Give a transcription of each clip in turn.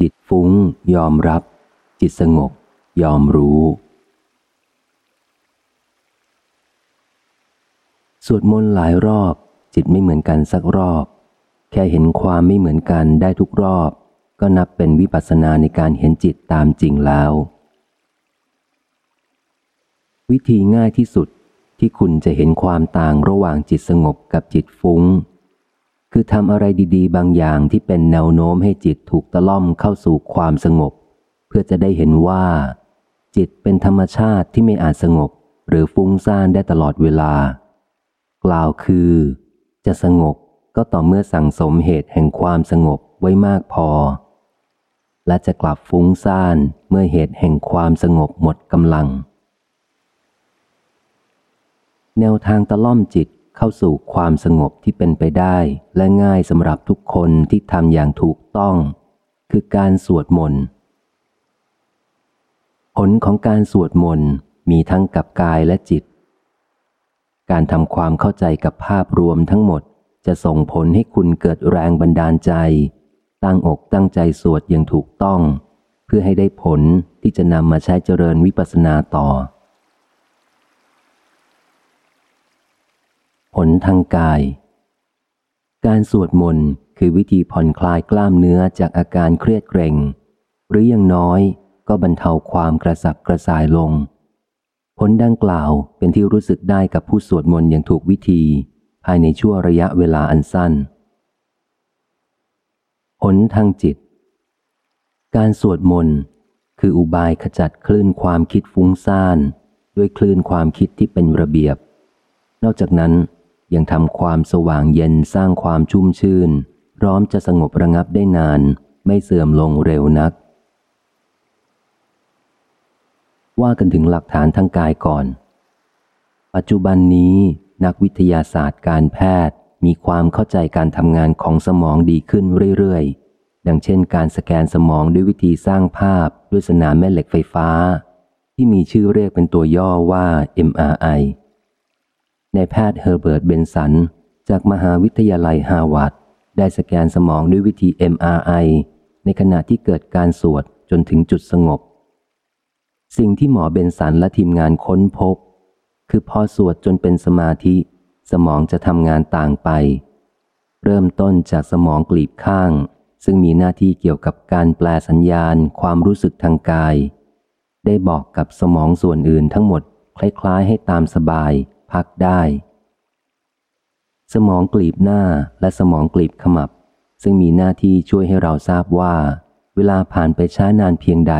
จิตฟุ้ง ยอมรับ จิตสงบ ยอมรู้ สวดมนต์หลายรอบ จิตไม่เหมือนกันสักรอบ แค่เห็นความไม่เหมือนกันได้ทุกรอบ ก็นับเป็นวิปัสสนาในการเห็นจิตตามจริงแล้ว วิธีง่ายที่สุดที่คุณจะเห็นความต่างระหว่างจิตสงบกับจิตฟุง้ง คือทำอะไรดีๆ บางอย่างที่เป็นแนวโน้มให้จิตถูกตะล่อมเข้าสู่ความสงบ เพื่อจะได้เห็นว่า จิตเป็นธรรมชาติที่ไม่อาจสงบ หรือฟุ้งซ่านได้ตลอดเวลา กล่าวคือ จะสงบก็ต่อเมื่อสั่งสมเหตุแห่งความสงบไว้มากพอ และจะกลับฟุ้งซ่านเมื่อเหตุแห่งความสงบหมดกำลัง แนวทางตะล่อมจิต เข้าสู่ความสงบที่เป็นไปได้และง่ายสำหรับทุกคนที่ทำอย่างถูกต้อง คือการสวดมนต์ผลของการสวดมนต์มีทั้งกับกายและจิต การทำความเข้าใจกับภาพรวมทั้งหมดจะส่งผลให้คุณเกิดแรงบันดาลใจ ตั้งอกตั้งใจสวดอย่างถูกต้อง เพื่อให้ได้ผลที่จะนำมาใช้เจริญวิปัสสนาต่อ ผลทางกาย การสวดมนต์คือวิธีผ่อนคลายกล้ามเนื้อจากอาการเครียดเกร็ง หรืออย่างน้อยก็บรรเทาความกระสับกระส่ายลง ผลดังกล่าวเป็นที่รู้สึกได้กับผู้สวดมนต์อย่างถูกวิธี ภายในช่วงระยะเวลาอันสั้น ผลทางจิต การสวดมนต์คืออุบายขจัดคลื่นความคิดฟุ้งซ่าน ด้วยคลื่นความคิดที่เป็นระเบียบ นอกจากนั้น ยังทำความสว่างเย็นสร้างความชุ่มชื่น พร้อมจะสงบระงับได้นาน ไม่เสื่อมลงเร็วนัก ว่ากันถึงหลักฐานทางกายก่อน ปัจจุบันนี้นักวิทยาศาสตร์การแพทย์มีความเข้าใจการทำงานของสมองดีขึ้นเรื่อยๆ ดังเช่นการสแกนสมองด้วยวิธีสร้างภาพด้วยสนามแม่เหล็กไฟฟ้า ที่มีชื่อเรียกเป็นตัวย่อว่า MRI นายแพทย์เฮอร์เบิร์ตเบนสัน จากมหาวิทยาลัยฮาร์วาร์ดได้สแกนสมองด้วยวิธี MRI ในขณะที่เกิดการสวดจนถึงจุดสงบ สิ่งที่หมอเบนสันและทีมงานค้นพบ คือพอสวดจนเป็นสมาธิ สมองจะทำงานต่างไป เริ่มต้นจากสมองกลีบข้าง ซึ่งมีหน้าที่เกี่ยวกับการแปลสัญญาณความรู้สึกทางกาย ได้บอกกับสมองส่วนอื่นทั้งหมด คล้ายๆ ให้ตามสบาย พักได้ สมองกลีบหน้าและสมองกลีบขมับ ซึ่งมีหน้าที่ช่วยให้เราทราบว่า เวลาผ่านไปช้านานเพียงใด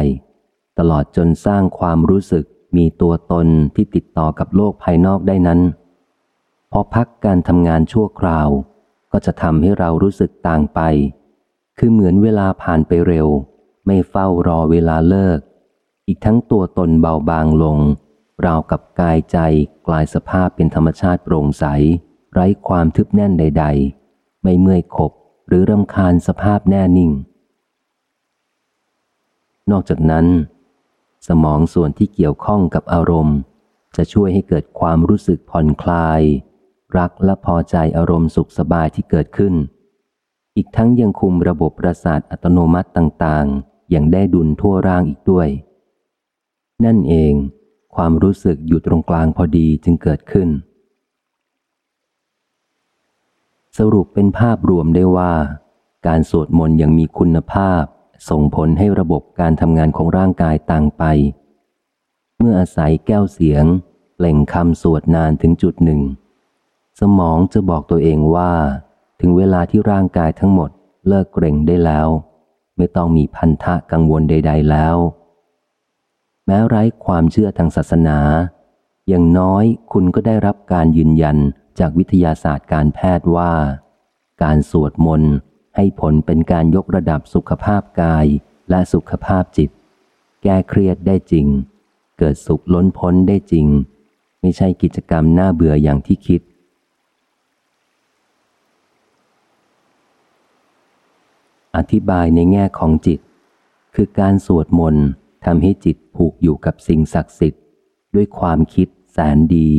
ตลอดจนสร้างความรู้สึกมีตัวตนที่ติดต่อกับโลกภายนอกได้นั้น พอพักการทำงานชั่วคราว ก็จะทำให้เรารู้สึกต่างไป คือเหมือนเวลาผ่านไปเร็ว ไม่เฝ้ารอเวลาเลิก อีกทั้งตัวตนเบาบางลง ราวกับกายใจกลายสภาพเป็นธรรมชาติโปร่งใส ไร้ความทึบแน่นใด ๆ ไม่เมื่อยขบหรือรำคาญสภาพแน่นิ่ง นอกจากนั้น สมองส่วนที่เกี่ยวข้องกับอารมณ์ จะช่วยให้เกิดความรู้สึกผ่อนคลาย รักและพอใจอารมณ์สุขสบายที่เกิดขึ้น อีกทั้งยังคุมระบบประสาทอัตโนมัติต่างๆ อย่างได้ดุลทั่วร่างอีกด้วย นั่นเอง ความรู้สึกอยู่ตรงกลางพอดีจึงเกิดขึ้น สรุปเป็นภาพรวมได้ว่า การสวดมนต์ยังมีคุณภาพ ส่งผลให้ระบบการทำงานของร่างกายต่างไป เมื่ออาศัยแก้วเสียงเปล่งคำสวดนานถึงจุดหนึ่ง สมองจะบอกตัวเองว่า ถึงเวลาที่ร่างกายทั้งหมดเลิกเกร็งได้แล้ว ไม่ต้องมีพันธะกังวลใด ๆ แล้ว แม้ไร้ความเชื่อทางศาสนา อย่างน้อยคุณก็ได้รับการยืนยันจากวิทยาศาสตร์การแพทย์ว่า การสวดมนต์ให้ผลเป็นการยกระดับสุขภาพกายและสุขภาพจิต แก้เครียดได้จริง เกิดสุขล้นพ้นได้จริง ไม่ใช่กิจกรรมน่าเบื่ออย่างที่คิด อธิบายในแง่ของจิต คือการสวดมนต์ ทำให้จิตผูกอยู่กับสิ่งศักดิ์สิทธิ์ ด้วยความคิดแสนดี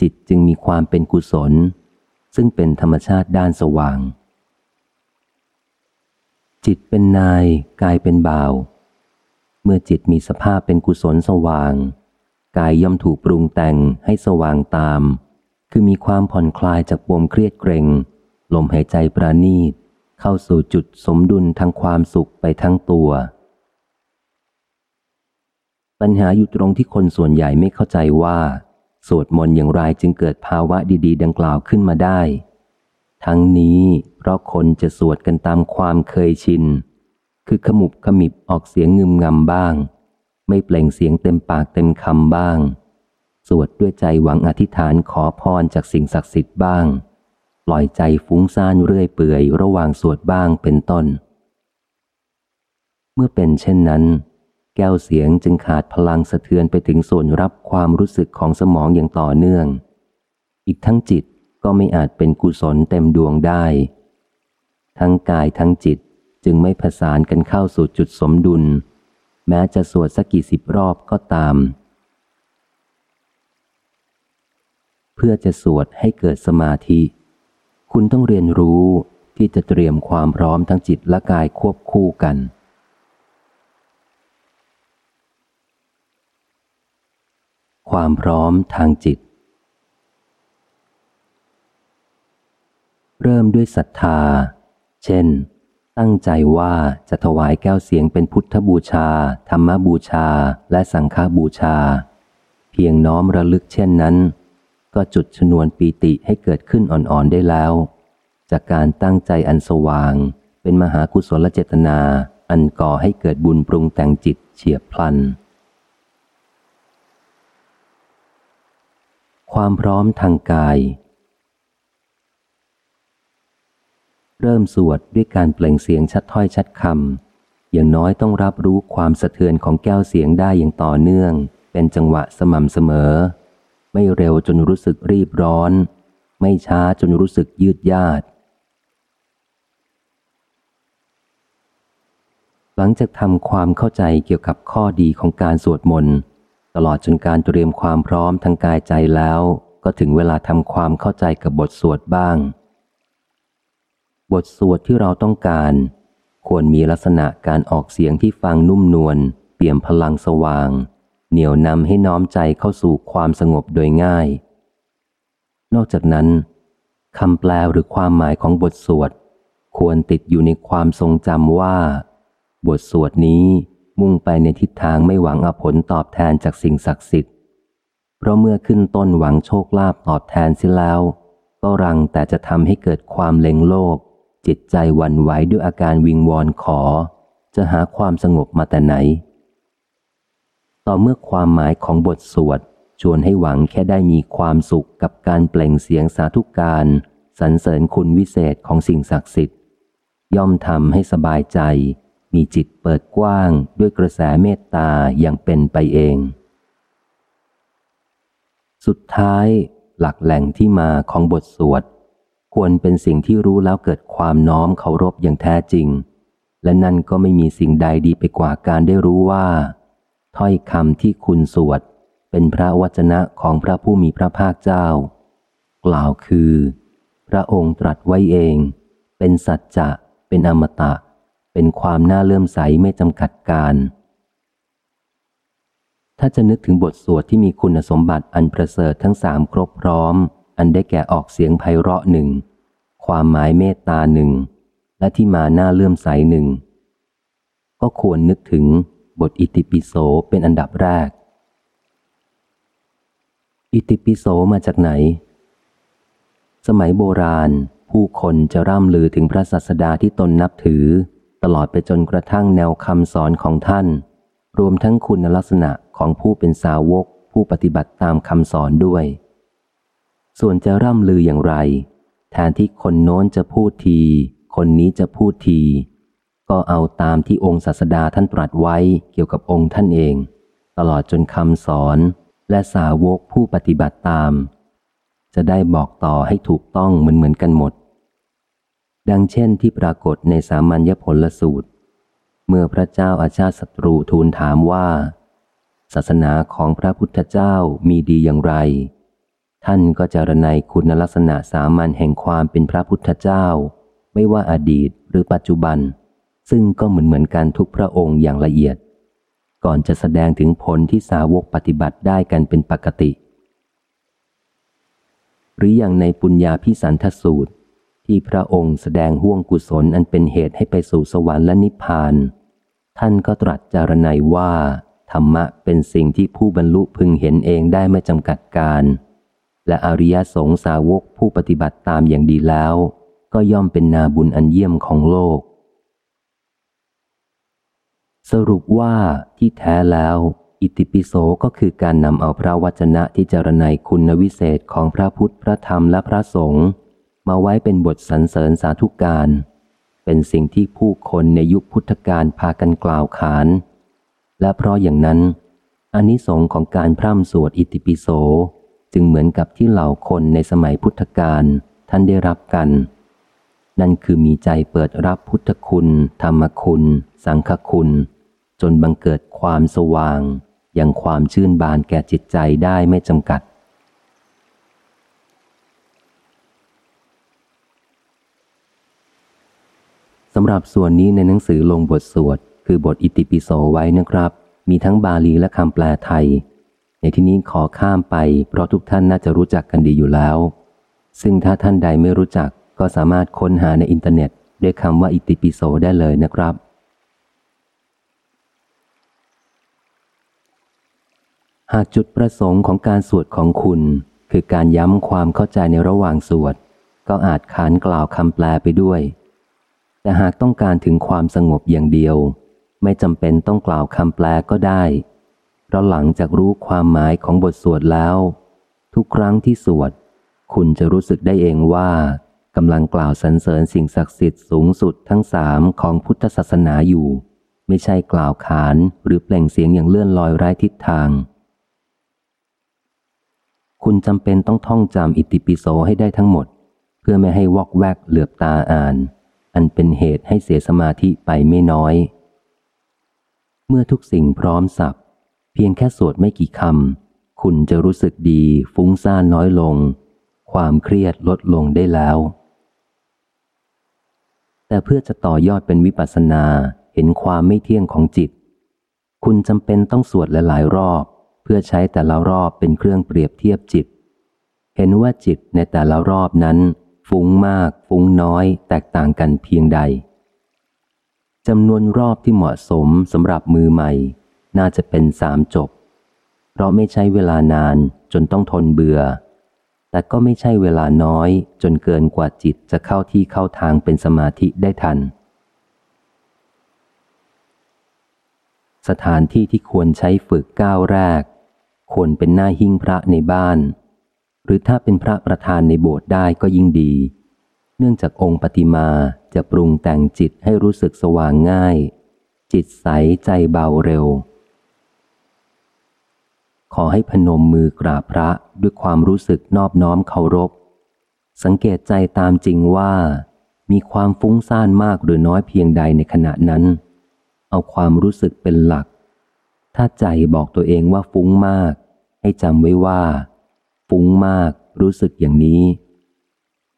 จิตจึงมีความเป็นกุศล ซึ่งเป็นธรรมชาติด้านสว่าง จิตเป็นนายกายเป็นบ่าว เมื่อจิตมีสภาพเป็นกุศลสว่าง กายย่อมถูกปรุงแต่งให้สว่างตาม คือมีความผ่อนคลายจากปมเครียดเกรงลมหายใจประณีตเข้าสู่จุดสมดุลทางความสุขไปทั้งตัว ปัญหาอยู่ตรงที่คนส่วนใหญ่ไม่เข้าใจว่า สวดมนต์อย่างไรจึงเกิดภาวะดี ๆ ดังกล่าวขึ้นมาได้ ทั้งนี้เพราะคนจะสวดกันตามความเคยชิน คือขมุบขมิบออกเสียงงึมงำบ้าง ไม่เปล่งเสียงเต็มปากเต็มคำบ้าง สวดด้วยใจหวังอธิษฐานขอพรจากสิ่งศักดิ์สิทธิ์บ้าง ปล่อยใจฟุ้งซ่านเรื่อยเปื่อยระหว่างสวดบ้างเป็นต้น เมื่อเป็นเช่นนั้น แก้วเสียงจึงขาดพลังสะเทือนไปถึงส่วนรับความรู้สึกของสมองอย่างต่อเนื่อง อีกทั้งจิตก็ไม่อาจเป็นกุศลเต็มดวงได้ ทั้งกายทั้งจิตจึงไม่ผสานกันเข้าสู่จุดสมดุล แม้จะสวดสักกี่สิบรอบก็ตาม เพื่อจะสวดให้เกิดสมาธิ คุณต้องเรียนรู้ที่จะเตรียมความพร้อมทั้งจิตและกายควบคู่กัน ความพร้อมทางจิต เริ่มด้วยศรัทธา เช่น ตั้งใจว่าจะถวายแก้วเสียงเป็นพุทธบูชา ธรรมบูชา และสังฆบูชา เพียงน้อมระลึกเช่นนั้น ก็จุดชนวนปีติให้เกิดขึ้นอ่อนๆได้แล้ว จากการตั้งใจอันสว่าง เป็นมหากุศลเจตนา อันก่อให้เกิดบุญปรุงแต่งจิตเฉียบพลัน ความพร้อมทางกาย เริ่มสวดด้วยการเปล่งเสียงชัดถ้อยชัดคำอย่างน้อยต้องรับรู้ความสะเทือนของแก้วเสียงได้อย่างต่อเนื่อง เป็นจังหวะสม่ำเสมอ ไม่เร็วจนรู้สึกรีบร้อน ไม่ช้าจนรู้สึกยืดยาดหลังจากทำความเข้าใจเกี่ยวกับข้อดีของการสวดมนต์ ตลอดจนการเตรียมความพร้อมทางกายใจแล้ว ก็ถึงเวลาทำความเข้าใจกับบทสวดบ้าง บทสวดที่เราต้องการ ควรมีลักษณะการออกเสียงที่ฟังนุ่มนวลเปี่ยมพลังสว่าง เหนี่ยวนำให้น้อมใจเข้าสู่ความสงบโดยง่าย นอกจากนั้นคำแปลหรือความหมายของบทสวด ควรติดอยู่ในความทรงจำว่า บทสวดนี้ มุ่งไปในทิศทางไม่หวังอผลตอบแทนจากสิ่งศักดิ์สิทธิ์ เพราะเมื่อขึ้นต้นหวังโชคลาภตอบแทนเสียแล้ว ก็รังแต่จะทำให้เกิดความเล็งโลภจิตใจวันไหวด้วยอาการวิงวอนขอ จะหาความสงบมาแต่ไหน ต่อเมื่อความหมายของบทสวดชวนให้หวังแค่ได้มีความสุขกับการเปล่งเสียงสาธุการสรรเสริญคุณวิเศษของสิ่งศักดิ์สิทธิ์ ย่อมทำให้สบายใจ มีจิตเปิดกว้างด้วยกระแสเมตตาอย่างเป็นไปเอง สุดท้ายหลักแหล่งที่มาของบทสวด ควรเป็นสิ่งที่รู้แล้วเกิดความน้อมเคารพอย่างแท้จริง และนั่นก็ไม่มีสิ่งใดดีไปกว่าการได้รู้ว่า ถ้อยคำที่คุณสวด เป็นพระวจนะของพระผู้มีพระภาคเจ้า กล่าวคือ พระองค์ตรัสไว้เอง เป็นสัจจะเป็นอมตะ เป็นความน่าเลื่อมใสไม่จำกัดการ ถ้าจะนึกถึงบทสวดที่มีคุณสมบัติอันประเสริฐทั้งสามครบพร้อม อันได้แก่ออกเสียงไพเราะหนึ่ง ความหมายเมตตาหนึ่ง และที่มาหน้าเลื่อมใสหนึ่ง ก็ควรนึกถึงบทอิติปิโสเป็นอันดับแรก อิติปิโสมาจากไหน สมัยโบราณ ผู้คนจะร่ำลือถึงพระศาสดาที่ตนนับถือ ตลอดไปจนกระทั่งแนวคำสอนของท่าน รวมทั้งคุณลักษณะของผู้เป็นสาวกผู้ปฏิบัติตามคำสอนด้วย ส่วนจะร่ำลืออย่างไร แทนที่คนโน้นจะพูดที คนนี้จะพูดที ก็เอาตามที่องค์ศาสดาท่านตรัสไว้เกี่ยวกับองค์ท่านเอง ตลอดจนคำสอนและสาวกผู้ปฏิบัติตาม จะได้บอกต่อให้ถูกต้องเหมือนเหมือนกันหมด ดังเช่นที่ปรากฏในสามัญญผลสูตร เมื่อพระเจ้าอาชาติศัตรูทูลถามว่า ศาสนาของพระพุทธเจ้ามีดีอย่างไร ท่านก็จะระในคุณลักษณะสามัญแห่งความเป็นพระพุทธเจ้า ไม่ว่าอดีตหรือปัจจุบัน ซึ่งก็เหมือนเหมือนกันทุกพระองค์อย่างละเอียด ก่อนจะแสดงถึงผลที่สาวกปฏิบัติได้กันเป็นปกติ หรืออย่างในปุญญาพิสันทสูตร ที่พระองค์แสดงห่วงกุศลอันเป็นเหตุให้ไปสู่สวรรค์และนิพพาน ท่านก็ตรัสจารณัยว่า ธรรมะเป็นสิ่งที่ผู้บรรลุพึงเห็นเองได้ไม่จำกัดการ และอริยสงสาวกผู้ปฏิบัติตามอย่างดีแล้ว ก็ย่อมเป็นนาบุญอันเยี่ยมของโลก สรุปว่าที่แท้แล้ว อิติปิโสก็คือการนำเอาพระวจนะที่จารณัยคุณวิเศษของพระพุทธพระธรรมและพระสงฆ์ มาไว้เป็นบทสรรเสริญสาธุการ เป็นสิ่งที่ผู้คนในยุคพุทธกาลพากันกล่าวขาน และเพราะอย่างนั้นอนนิสงค์ของการพร่ำสวดอิติปิโสจึงเหมือนกับที่เหล่าคนในสมัยพุทธกาลท่านได้รับกัน นั่นคือมีใจเปิดรับพุทธคุณ ธรรมคุณ สังฆคุณ จนบังเกิดความสว่างอย่างความชื่นบานแก่จิตใจได้ไม่จำกัดำหรับส่วนนี้ในหนังสือลงบทสวด คือบทอิติปิโสไว้นะครับ มีทั้งบาลีและคำแปลไทย ในที่นี้ขอข้ามไป เพราะทุกท่านน่าจะรู้จักกันดีอยู่แล้ว ซึ่งถ้าท่านใดไม่รู้จักก็สามารถค้นหาในอินเทอร์เน็ต ด้วยคำว่าอิติปิโสได้เลยนะครับหากจุดประสงค์ของการสวดของคุณ คือการย้ำความเข้าใจในระหว่างสวด ก็อาจขานกล่าวคำแปลไปด้วย แต่หากต้องการถึงความสงบอย่างเดียว ไม่จำเป็นต้องกล่าวคำแปลก็ได้ เพราะหลังจากรู้ความหมายของบทสวดแล้ว ทุกครั้งที่สวด คุณจะรู้สึกได้เองว่ากำลังกล่าวสรรเสริญสิ่งศักดิ์สิทธิ์สูงสุดทั้งสามของพุทธศาสนาอยู่ ไม่ใช่กล่าวขานหรือเปล่งเสียงอย่างเลื่อนลอยไร้ทิศทาง คุณจำเป็นต้องท่องจำอิติปิโสให้ได้ทั้งหมด เพื่อไม่ให้วอกแวกเหลือบตาอ่าน อันเป็นเหตุให้เสียสมาธิไปไม่น้อย เมื่อทุกสิ่งพร้อมสับเพียงแค่สวดไม่กี่คำคุณจะรู้สึกดีฟุ้งซ่านน้อยลง ความเครียดลดลงได้แล้ว แต่เพื่อจะต่อยอดเป็นวิปัสสนาเห็นความไม่เที่ยงของจิต คุณจำเป็นต้องสวดหลายๆรอบ เพื่อใช้แต่ละรอบเป็นเครื่องเปรียบเทียบจิต เห็นว่าจิตในแต่ละรอบนั้น ฟุ้งมาก ฟุ้งน้อย แตกต่างกันเพียงใดจำนวนรอบที่เหมาะสมสำหรับมือใหม่ น่าจะเป็นสามจบ เพราะไม่ใช่เวลานานจนต้องทนเบื่อ แต่ก็ไม่ใช่เวลาน้อย จนเกินกว่าจิตจะเข้าที่เข้าทางเป็นสมาธิได้ทัน สถานที่ที่ควรใช้ฝึกก้าวแรก ควรเป็นหน้าหิ้งพระในบ้าน หรือถ้าเป็นพระประธานในโบสถ์ได้ก็ยิ่งดี เนื่องจากองค์ปฏิมาจะปรุงแต่งจิตให้รู้สึกสว่างง่าย จิตใสใจเบาเร็ว ขอให้พนมมือกราบพระด้วยความรู้สึกนอบน้อมเคารพ สังเกตใจตามจริงว่า มีความฟุ้งซ่านมากหรือน้อยเพียงใดในขณะนั้น เอาความรู้สึกเป็นหลัก ถ้าใจบอกตัวเองว่าฟุ้งมาก ให้จำไว้ว่า ฟุ้งมาก รู้สึกอย่างนี้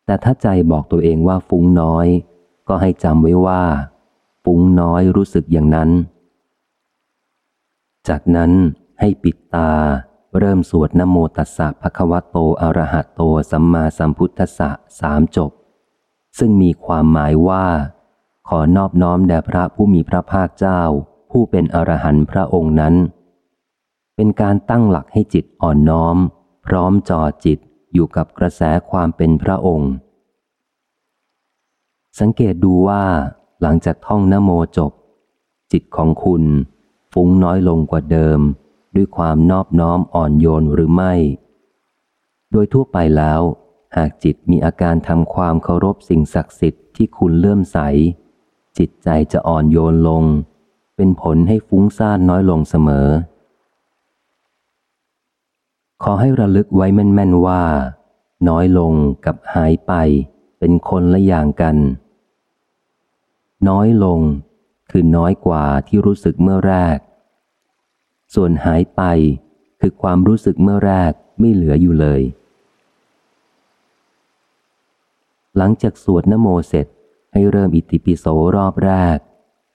แต่ถ้าใจบอกตัวเองว่าฟุ้งน้อย ก็ให้จำไว้ว่า ฟุ้งน้อยรู้สึกอย่างนั้น จากนั้นให้ปิดตา เริ่มสวดนโมตัสสะภะคะวะโตอะระหะโตสัมมาสัมพุทธัสสะสามจบ ซึ่งมีความหมายว่า ขอนอบน้อมแด่พระผู้มีพระภาคเจ้า ผู้เป็นอรหันต์พระองค์นั้น เป็นการตั้งหลักให้จิตอ่อนน้อม ร้อมจอจิตอยู่กับกระแสความเป็นพระองค์ สังเกตดูว่า หลังจากท่องนโมจบ จิตของคุณฟุ้งน้อยลงกว่าเดิม ด้วยความนอบน้อมอ่อนโยนหรือไม่ โดยทั่วไปแล้ว หากจิตมีอาการทำความเคารพสิ่งศักดิ์สิทธิ์ที่คุณเลื่อมใส จิตใจจะอ่อนโยนลง เป็นผลให้ฟุ้งซ่านน้อยลงเสมอ ขอให้ระลึกไว้แม่นๆว่า น้อยลงกับหายไปเป็นคนละอย่างกัน น้อยลงคือน้อยกว่าที่รู้สึกเมื่อแรก ส่วนหายไปคือความรู้สึกเมื่อแรกไม่เหลืออยู่เลย หลังจากสวดนโมเสร็จให้เริ่มอิติปิโสรอบแรก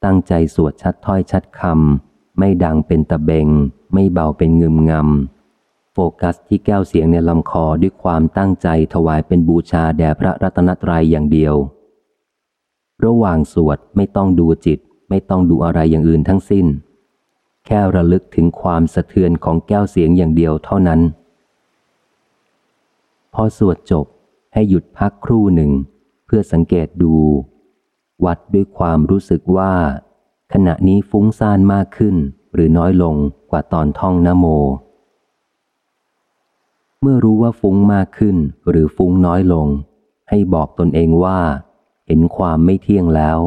ตั้งใจสวดชัดถ้อยชัดคำไม่ดังเป็นตะเบง ไม่เบาเป็นงึมงำ โฟกัสที่แก้วเสียงในลำคอด้วยความตั้งใจถวายเป็นบูชาแด่พระรัตนตรัยอย่างเดียว ระหว่างสวดไม่ต้องดูจิต ไม่ต้องดูอะไรอย่างอื่นทั้งสิ้น แค่ระลึกถึงความสะเทือนของแก้วเสียงอย่างเดียวเท่านั้น พอสวดจบให้หยุดพักครู่หนึ่ง เพื่อสังเกตดู วัดด้วยความรู้สึกว่า ขณะนี้ฟุ้งซ่านมากขึ้นหรือน้อยลงกว่าตอนท่องนโม เมื่อรู้ว่าฟุ้งมากขึ้นหรือฟุ้งน้อยลง ให้บอกตนเองว่า เห็นความไม่เที่ยงแล้ว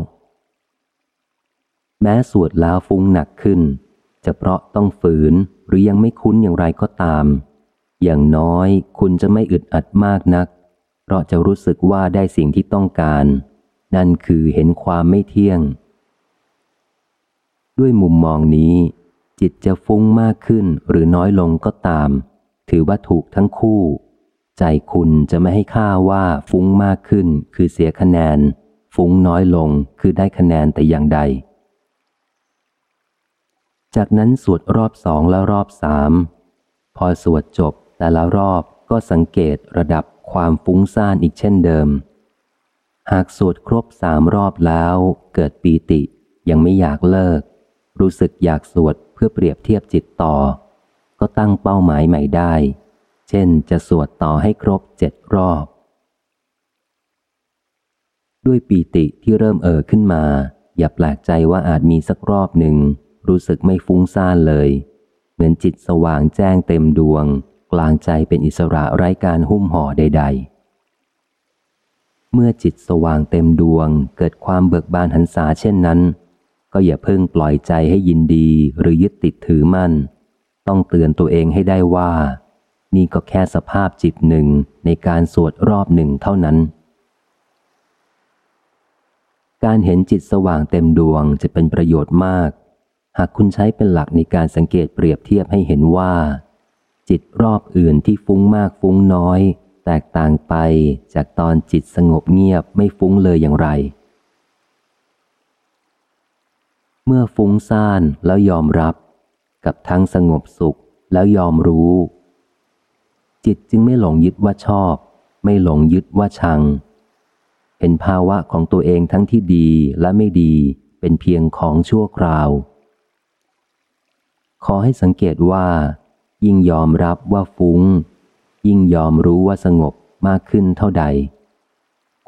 แม้สวดแล้วฟุ้งหนักขึ้น จะเพราะต้องฝืนหรือยังไม่คุ้นอย่างไรก็ตาม อย่างน้อยคุณจะไม่อึดอัดมากนัก เพราะจะรู้สึกว่าได้สิ่งที่ต้องการ นั่นคือเห็นความไม่เที่ยง ด้วยมุมมองนี้ จิตจะฟุ้งมากขึ้นหรือน้อยลงก็ตาม ถือว่าถูกทั้งคู่ ใจคุณจะไม่ให้ค่าว่าฟุ้งมากขึ้นคือเสียคะแนน ฟุ้งน้อยลงคือได้คะแนนแต่อย่างใด จากนั้นสวดรอบสองและรอบสามพอสวดจบแต่ละรอบก็สังเกตระดับความฟุ้งซ่านอีกเช่นเดิม หากสวดครบสามรอบแล้วเกิดปีติยังไม่อยากเลิก รู้สึกอยากสวดเพื่อเปรียบเทียบจิตต่อ ก็ตั้งเป้าหมายใหม่ได้ เช่นจะสวดต่อให้ครบเจ็ดรอบ ด้วยปีติที่เริ่มเอ่อขึ้นมา อย่าแปลกใจว่าอาจมีสักรอบหนึ่ง รู้สึกไม่ฟุ้งซ่านเลย เหมือนจิตสว่างแจ้งเต็มดวง กลางใจเป็นอิสระไร้การหุ้มห่อใด ๆเมื่อจิตสว่างเต็มดวงเกิดความเบิกบานหันษาเช่นนั้น ก็อย่าเพิ่งปล่อยใจให้ยินดีหรือยึดติดถือมั่น ต้องเตือนตัวเองให้ได้ว่า นี่ก็แค่สภาพจิตหนึ่งในการสวดรอบหนึ่งเท่านั้น การเห็นจิตสว่างเต็มดวงจะเป็นประโยชน์มาก หากคุณใช้เป็นหลักในการสังเกตเปรียบเทียบให้เห็นว่า จิตรอบอื่นที่ฟุ้งมากฟุ้งน้อย แตกต่างไปจากตอนจิตสงบเงียบไม่ฟุ้งเลยอย่างไรเมื่อฟุ้งซ่านแล้วยอมรับ กับทั้งสงบสุขแล้วยอมรู้ จิตจึงไม่หลงยึดว่าชอบ ไม่หลงยึดว่าชัง เห็นภาวะของตัวเองทั้งที่ดีและไม่ดีเป็นเพียงของชั่วคราว ขอให้สังเกตว่า ยิ่งยอมรับว่าฟุง้ง ยิ่งยอมรู้ว่าสงบมากขึ้นเท่าใด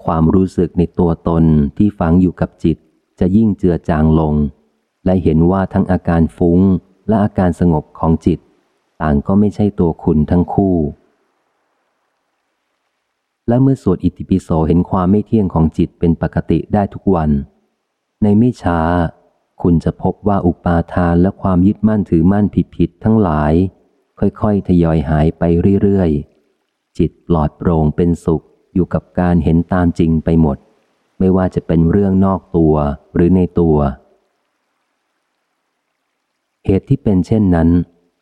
ความรู้สึกในตัวตนที่ฝังอยู่กับจิตจะยิ่งเจือจางลง และเห็นว่าทั้งอาการฟุง้ง และอาการสงบของจิต ต่างก็ไม่ใช่ตัวคุณทั้งคู่ และเมื่อสวดอิติปิโสเห็นความไม่เที่ยงของจิตเป็นปกติได้ทุกวัน ในไม่ช้า คุณจะพบว่าอุปาทานและความยึดมั่นถือมั่นผิดๆทั้งหลาย ค่อยๆ ทยอยหายไปเรื่อยๆ จิตปลอดโปร่งเป็นสุขอยู่กับการเห็นตามจริงไปหมด ไม่ว่าจะเป็นเรื่องนอกตัวหรือในตัว เหตุที่เป็นเช่นนั้น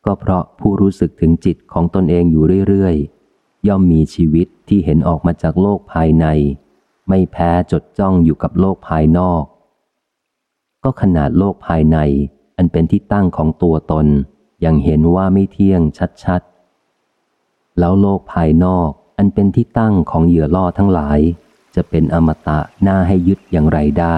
ก็เพราะผู้รู้สึกถึงจิตของตนเองอยู่เรื่อยๆ ย่อมมีชีวิตที่เห็นออกมาจากโลกภายใน ไม่แพ้จดจ้องอยู่กับโลกภายนอก ก็ขนาดโลกภายใน อันเป็นที่ตั้งของตัวตน ยังเห็นว่าไม่เที่ยงชัดๆ แล้วโลกภายนอกอันเป็นที่ตั้งของเหยื่อล่อทั้งหลาย จะเป็นอมตะน่าให้ยึดอย่างไรได้